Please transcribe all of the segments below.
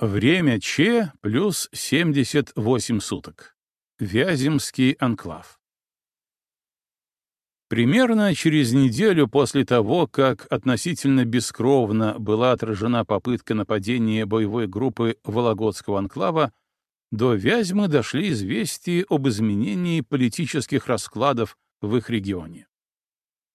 Время Че плюс 78 суток. Вяземский анклав. Примерно через неделю после того, как относительно бескровно была отражена попытка нападения боевой группы Вологодского анклава, до Вязьмы дошли известия об изменении политических раскладов в их регионе.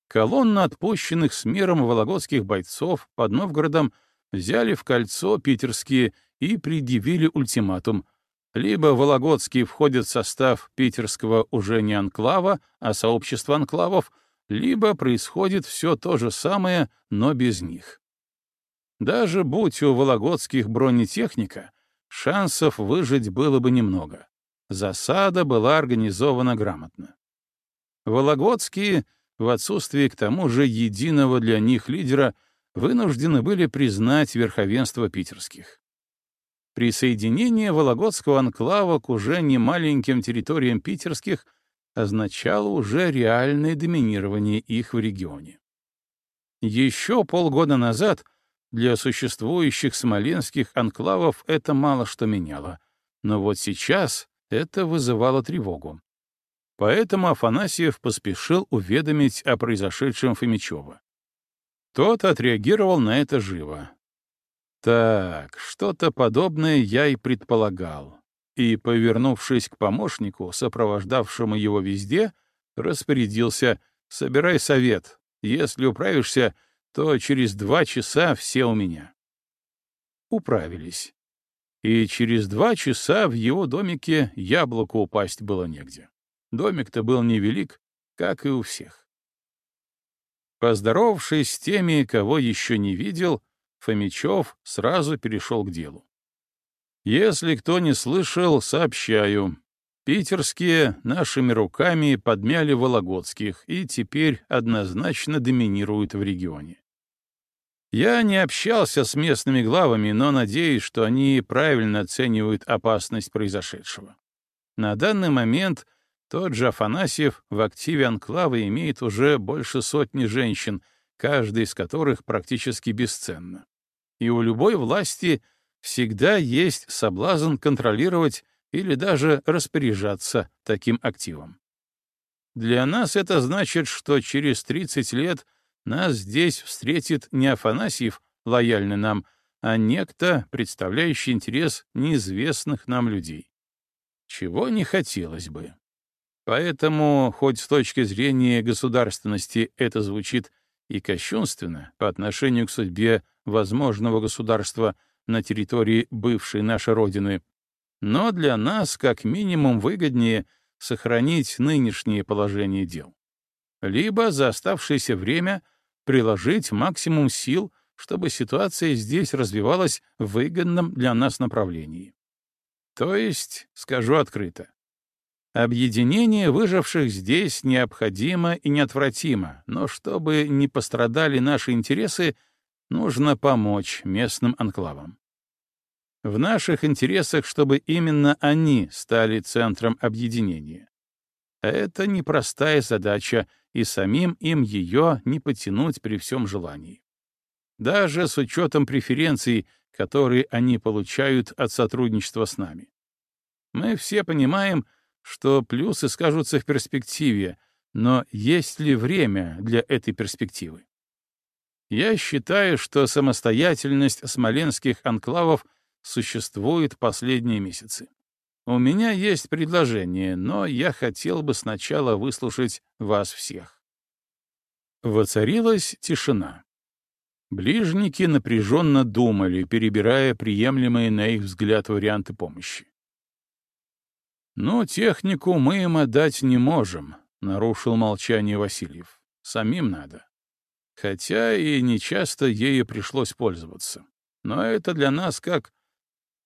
Колонна отпущенных с миром вологодских бойцов под Новгородом взяли в кольцо питерские и предъявили ультиматум. Либо Вологодские входят в состав питерского уже не анклава, а сообщества анклавов, либо происходит все то же самое, но без них. Даже будь у Вологодских бронетехника, шансов выжить было бы немного. Засада была организована грамотно. Вологодские, в отсутствии к тому же единого для них лидера, вынуждены были признать верховенство питерских. Присоединение Вологодского анклава к уже не маленьким территориям питерских означало уже реальное доминирование их в регионе. Еще полгода назад для существующих смоленских анклавов это мало что меняло, но вот сейчас это вызывало тревогу. Поэтому Афанасьев поспешил уведомить о произошедшем Фомичева. Тот отреагировал на это живо. Так, что-то подобное я и предполагал. И, повернувшись к помощнику, сопровождавшему его везде, распорядился «Собирай совет. Если управишься, то через два часа все у меня». Управились. И через два часа в его домике яблоку упасть было негде. Домик-то был невелик, как и у всех. Поздоровавшись с теми, кого еще не видел, Фомичев сразу перешел к делу. Если кто не слышал, сообщаю. Питерские нашими руками подмяли Вологодских и теперь однозначно доминируют в регионе. Я не общался с местными главами, но надеюсь, что они правильно оценивают опасность произошедшего. На данный момент тот же Афанасьев в активе анклава имеет уже больше сотни женщин — каждая из которых практически бесценна. И у любой власти всегда есть соблазн контролировать или даже распоряжаться таким активом. Для нас это значит, что через 30 лет нас здесь встретит не Афанасьев, лояльный нам, а некто, представляющий интерес неизвестных нам людей. Чего не хотелось бы. Поэтому, хоть с точки зрения государственности это звучит и кощунственно по отношению к судьбе возможного государства на территории бывшей нашей Родины, но для нас как минимум выгоднее сохранить нынешнее положение дел. Либо за оставшееся время приложить максимум сил, чтобы ситуация здесь развивалась в выгодном для нас направлении. То есть, скажу открыто, Объединение выживших здесь необходимо и неотвратимо, но чтобы не пострадали наши интересы, нужно помочь местным анклавам. В наших интересах, чтобы именно они стали центром объединения. Это непростая задача, и самим им ее не потянуть при всем желании. Даже с учетом преференций, которые они получают от сотрудничества с нами. Мы все понимаем, что плюсы скажутся в перспективе, но есть ли время для этой перспективы? Я считаю, что самостоятельность смоленских анклавов существует последние месяцы. У меня есть предложение, но я хотел бы сначала выслушать вас всех. Воцарилась тишина. Ближники напряженно думали, перебирая приемлемые на их взгляд варианты помощи. «Ну, технику мы им отдать не можем», — нарушил молчание Васильев. «Самим надо. Хотя и нечасто ею пришлось пользоваться. Но это для нас как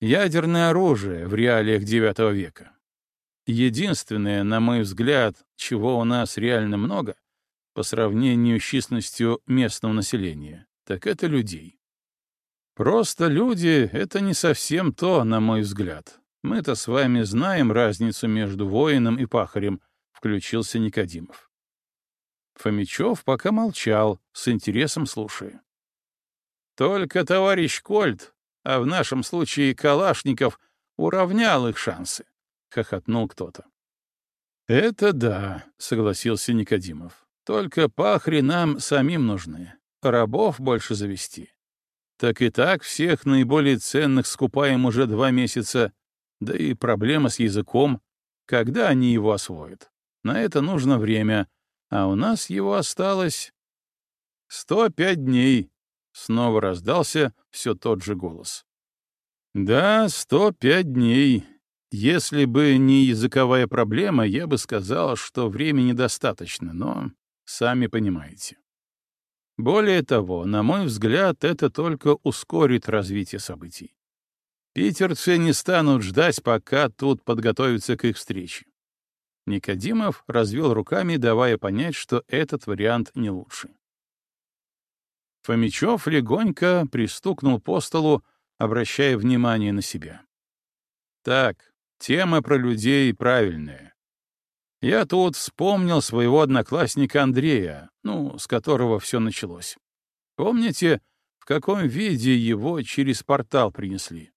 ядерное оружие в реалиях IX века. Единственное, на мой взгляд, чего у нас реально много, по сравнению с численностью местного населения, так это людей. Просто люди — это не совсем то, на мой взгляд. Мы-то с вами знаем разницу между воином и пахарем, — включился Никодимов. Фомичев пока молчал, с интересом слушая. Только товарищ Кольт а в нашем случае Калашников уравнял их шансы, — хохотнул кто-то. «Это да», — согласился Никодимов. «Только пахри нам самим нужны, рабов больше завести. Так и так всех наиболее ценных скупаем уже два месяца, да и проблема с языком, когда они его освоят. На это нужно время, а у нас его осталось... «Сто пять дней», — снова раздался все тот же голос. «Да, сто пять дней. Если бы не языковая проблема, я бы сказал, что времени достаточно, но сами понимаете. Более того, на мой взгляд, это только ускорит развитие событий. Питерцы не станут ждать, пока тут подготовятся к их встрече. Никодимов развел руками, давая понять, что этот вариант не лучший. Фомичев легонько пристукнул по столу, обращая внимание на себя. «Так, тема про людей правильная. Я тут вспомнил своего одноклассника Андрея, ну, с которого все началось. Помните, в каком виде его через портал принесли?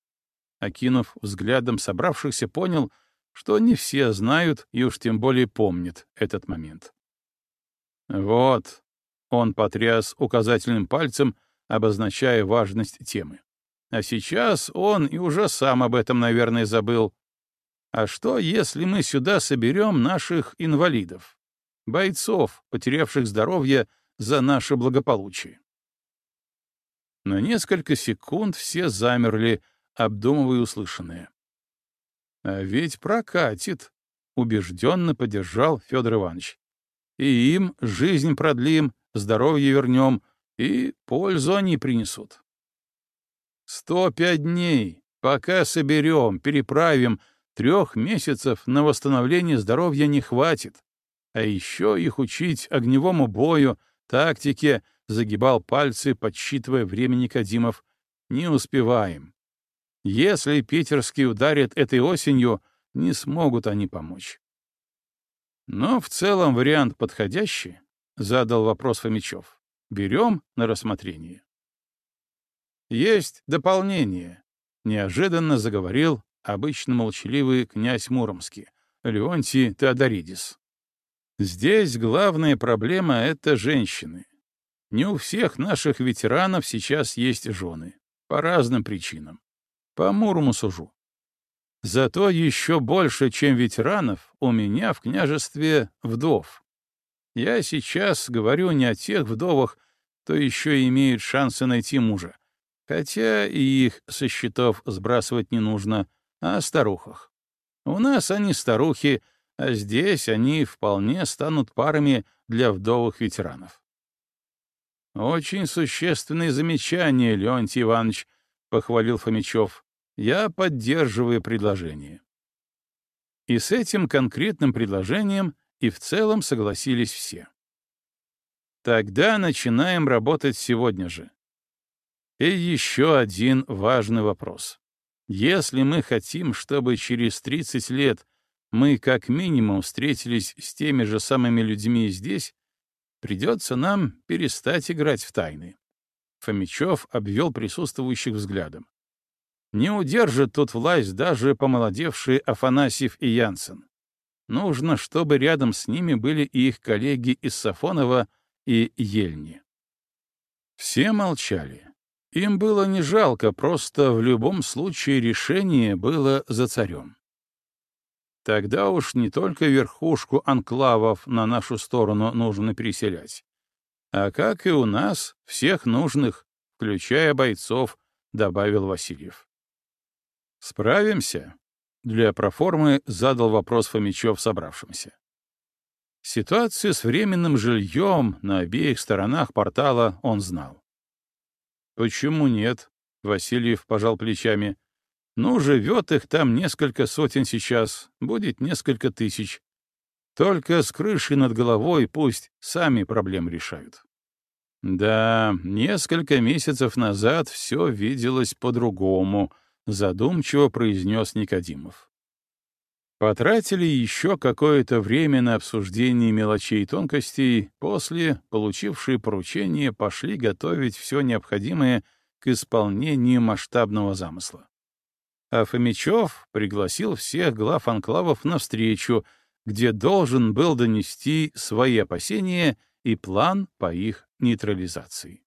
Окинув взглядом собравшихся, понял, что не все знают и уж тем более помнят этот момент. Вот, он потряс указательным пальцем, обозначая важность темы. А сейчас он и уже сам об этом, наверное, забыл. А что, если мы сюда соберем наших инвалидов, бойцов, потерявших здоровье за наше благополучие? На несколько секунд все замерли, обдумывая услышанное. А ведь прокатит, убежденно поддержал Федор Иванович. И им жизнь продлим, здоровье вернем, и пользу они принесут. Сто пять дней, пока соберем, переправим, трех месяцев на восстановление здоровья не хватит. А еще их учить огневому бою, тактике, загибал пальцы, подсчитывая время Никодимов. Не успеваем. Если питерские ударят этой осенью, не смогут они помочь. Но в целом вариант подходящий, — задал вопрос Фомичев. «Берем на рассмотрение». «Есть дополнение», — неожиданно заговорил обычно молчаливый князь Муромский, Леонтий Теодоридис. «Здесь главная проблема — это женщины. Не у всех наших ветеранов сейчас есть жены. По разным причинам. По Мурому сужу. Зато еще больше, чем ветеранов, у меня в княжестве вдов. Я сейчас говорю не о тех вдовах, кто еще имеет шансы найти мужа, хотя и их со счетов сбрасывать не нужно, а о старухах. У нас они старухи, а здесь они вполне станут парами для вдовых ветеранов. «Очень существенные замечания, Леонтий Иванович», — похвалил Фомичев. «Я поддерживаю предложение». И с этим конкретным предложением и в целом согласились все. Тогда начинаем работать сегодня же. И еще один важный вопрос. Если мы хотим, чтобы через 30 лет мы как минимум встретились с теми же самыми людьми здесь, придется нам перестать играть в тайны. Фомичев обвел присутствующих взглядом. Не удержит тут власть даже помолодевшие Афанасьев и Янсен. Нужно, чтобы рядом с ними были и их коллеги из Сафонова и Ельни. Все молчали. Им было не жалко, просто в любом случае решение было за царем. Тогда уж не только верхушку анклавов на нашу сторону нужно переселять, а как и у нас, всех нужных, включая бойцов, добавил Васильев. Справимся? Для проформы задал вопрос Фомичев собравшимся. Ситуацию с временным жильем на обеих сторонах портала он знал. «Почему нет?» — Васильев пожал плечами. «Ну, живет их там несколько сотен сейчас, будет несколько тысяч. Только с крышей над головой пусть сами проблем решают». Да, несколько месяцев назад все виделось по-другому — задумчиво произнес Никодимов. Потратили еще какое-то время на обсуждение мелочей и тонкостей, после, получившие поручение, пошли готовить все необходимое к исполнению масштабного замысла. А Фомичев пригласил всех глав анклавов на встречу, где должен был донести свои опасения и план по их нейтрализации.